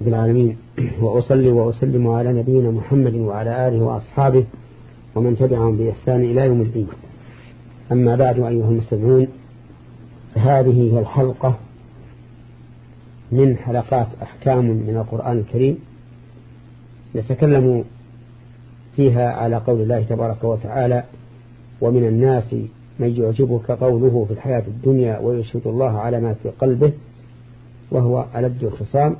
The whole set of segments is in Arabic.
رب العالمين. وأصلي وأسلم على نبينا محمد وعلى آله وأصحابه ومن تبعهم بإحسان إلى يوم الدين. أما بعد أيها المستمعون فهذه هي الحلقة من حلقات أحكام من القرآن الكريم. نتكلم فيها على قول الله تبارك وتعالى ومن الناس من يعجبك قوله في الحياة الدنيا ويشهد الله على ما في قلبه وهو ألد الخصام.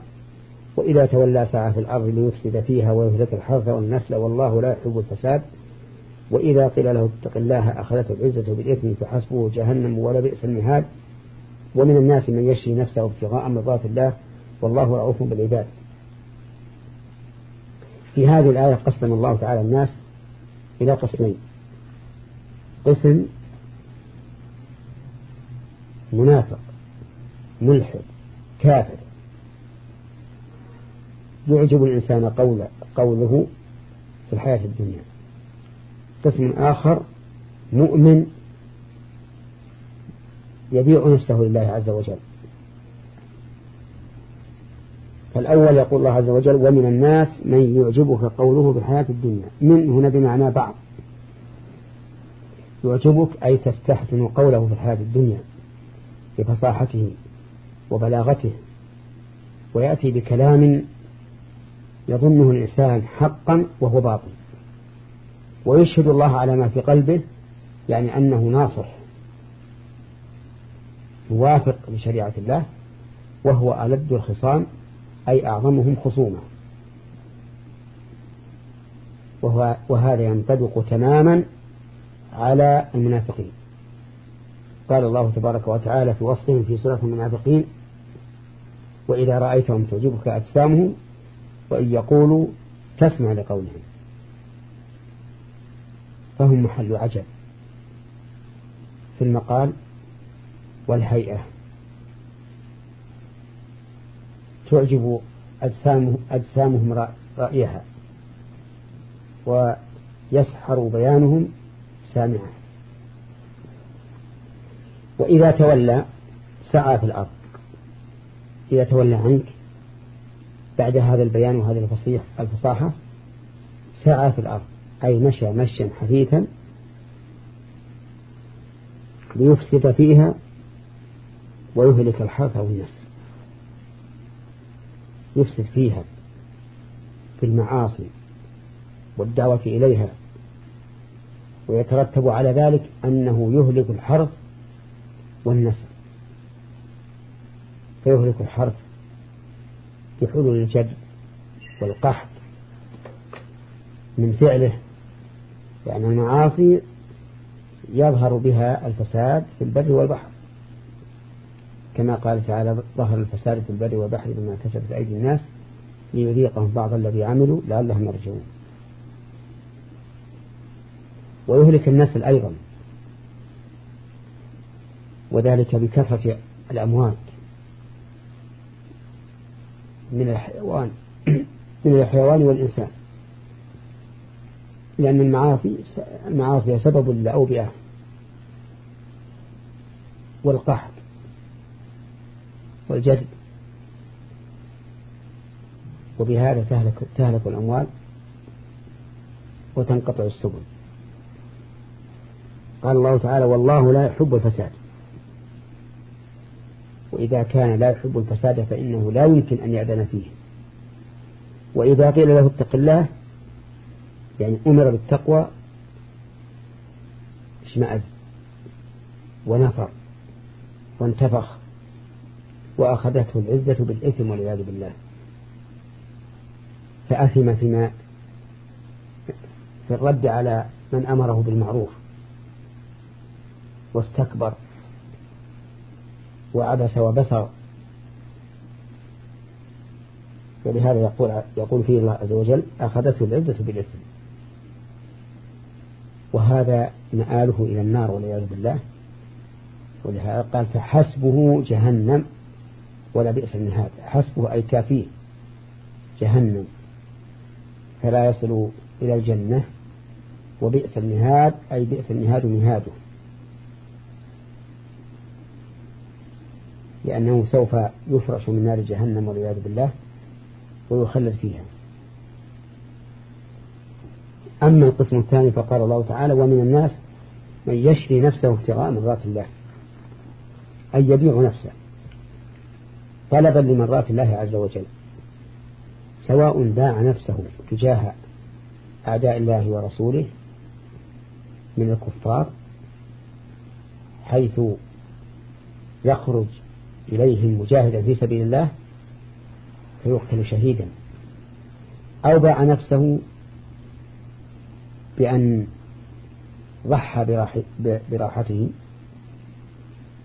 وإذا تولى سعى في الأرض ليفسد فيها ويهلك الحرث والنسل والله لا يحب الفساد. وإذا قيل له اتق الله أخذته العزة بالإثم فحسبه جهنم ولا بئس المهاد. ومن الناس من يشري نفسه ابتغاء مرضات الله والله رؤوف بالعباد. في هذه الآية قسم الله تعالى الناس إلى قسمين. قسم منافق ملحد كافر. يعجب الإنسان قول قوله في الحياة الدنيا. قسم آخر مؤمن يبيع نفسه لله عز وجل. فالأول يقول الله عز وجل ومن الناس من يعجبك قوله في الحياة الدنيا. من هنا بمعنى بعض. يعجبك أي تستحسن قوله في الحياة الدنيا بفصاحته وبلاغته ويأتي بكلام يظنه الإنسان حقا وهو باطل. ويشهد الله على ما في قلبه يعني أنه ناصح موافق لشريعة الله وهو ألد الخصام أي أعظمهم خصومة وهو وهذا ينطبق تماما على المنافقين. قال الله تبارك وتعالى في وصفهم في سورة المنافقين وإذا رأيتهم تعجبك أجسامهم وإن يقولوا تسمع لقولهم. فهم محل عجب في المقال والهيئة. تعجب أجسامهم, أجسامهم رأيها ويسحر بيانهم سامعا وإذا تولى سعى في الأرض. إذا تولى عنك بعد هذا البيان وهذه الفصيح الفصاحة سعى في الأرض. أي مشى مشيا حثيثا ليفسد فيها ويهلك الحرث والنسل يفسد فيها في المعاصي والدعوة إليها. ويترتب على ذلك أنه يهلك الحرث والنسل فيهلك الحرث بحلول الجد والقحط من فعله يعني المعاصي يظهر بها الفساد في البر والبحر. كما قال تعالى ظهر الفساد في البر والبحر بما كسبت أيدي الناس ليذيقهم بعض الذي عملوا لعلهم يرجعون. ويهلك النسل أيضا وذلك بكثرة الأموات من الحيوان من الحيوان والإنسان. لأن المعاصي المعاصي سبب للأوبئة والقحط والجد وبهذا تهلك, تهلك الأموال وتنقطع السبل. قال الله تعالى والله لا يحب الفساد. وإذا كان لا يحب الفساد فإنه لا يمكن أن يأذن فيه. وإذا قيل له اتق الله يعني أمر بالتقوى اشمأز ونفر وانتفخ وأخذته العزة بالإثم والعياذ بالله. فأثم فيما في الرد على من أمره بالمعروف واستكبر. وعبس وبسر. ولهذا يقول يقول فيه الله عز وجل أخذته العزة بالإثم. وهذا مآله إلى النار والعياذ بالله. ولهذا قال فحسبه جهنم ولا بئس المهاد. حسبه أي كافيه. جهنم. فلا يصل إلى الجنة وبئس المهاد أي بئس المهاد مهاده. لأنه سوف يفرش من نار جهنم والعياذ بالله ويخلد فيها. أما القسم الثاني فقال الله تعالى ومن الناس من يشري نفسه ابتغاء مرات الله أي يبيع نفسه طلبا لمرات الله عز وجل سواء باع نفسه تجاه أعداء الله ورسوله من الكفار حيث يخرج إليهم مجاهدا في سبيل الله فيقتل شهيدا. أو باع نفسه بأن ضحى براحته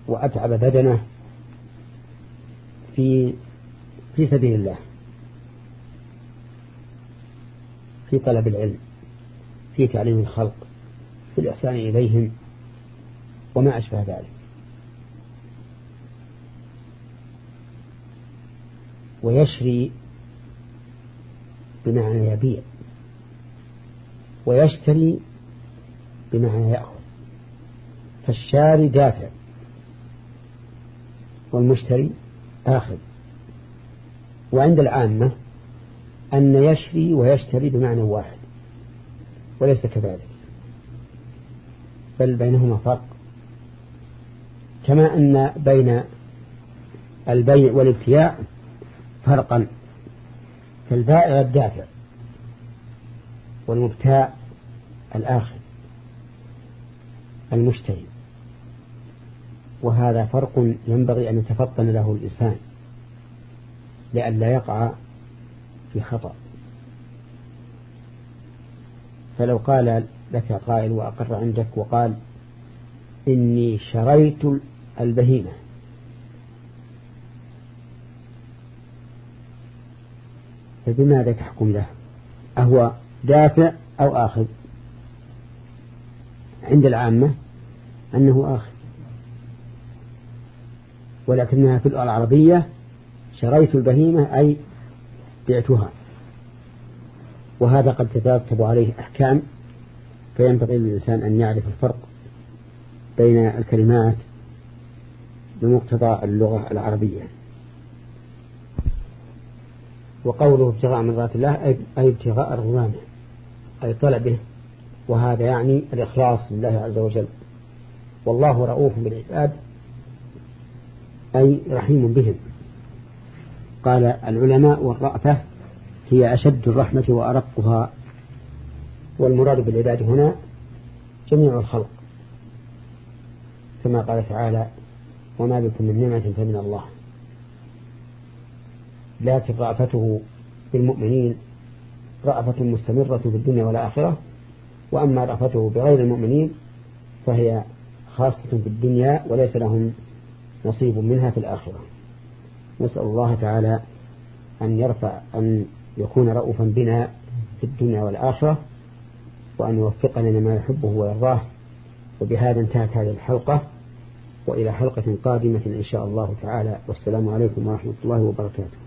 وأتعب بدنه في في سبيل الله في طلب العلم في تعليم الخلق في الإحسان إليهم وما أشبه ذلك. ويشري بمعنى يبيع ويشتري بمعنى يأخذ. فالشاري دافع والمشتري آخذ. وعند العامة أن يشري ويشتري بمعنى واحد وليس كذلك بل بينهما فرق. كما أن بين البيع والابتياع فرقا فالبائع الدافع والمبتاع الآخر المشتري وهذا فرق ينبغي أن يتفطن له الإنسان لئلا يقع في خطأ. فلو قال لك قائل وأقر عندك وقال إني شريت البهيمة فبماذا تحكم له؟ أهو دافع أو آخذ؟ عند العامة أنه آخذ. ولكنها في اللغة العربية شريت البهيمة أي بعتها. وهذا قد تترتب عليه أحكام فينبغي للإنسان أن يعرف الفرق بين الكلمات بمقتضى اللغة العربية. وقوله ابتغاء مرضات الله أي ابتغاء رضوانه أي طلبه. وهذا يعني الإخلاص لله عز وجل. والله رؤوف بالعباد أي رحيم بهم. قال العلماء والرأفة هي أشد الرحمة وأرقها. والمراد بالعباد هنا جميع الخلق. كما قال تعالى وما بكم من نعمة فمن الله. لكن رأفته بالمؤمنين رأفة مستمرة في الدنيا والآخرة وأما رأفته بغير المؤمنين فهي خاصة في الدنيا وليس لهم نصيب منها في الآخرة. نسأل الله تعالى أن يرفع أن يكون رؤوفا بنا في الدنيا والآخرة وأن يوفقنا لما يحبه ويرضاه. وبهذا انتهت هذه الحلقة وإلى حلقة قادمة إن شاء الله تعالى. والسلام عليكم ورحمة الله وبركاته.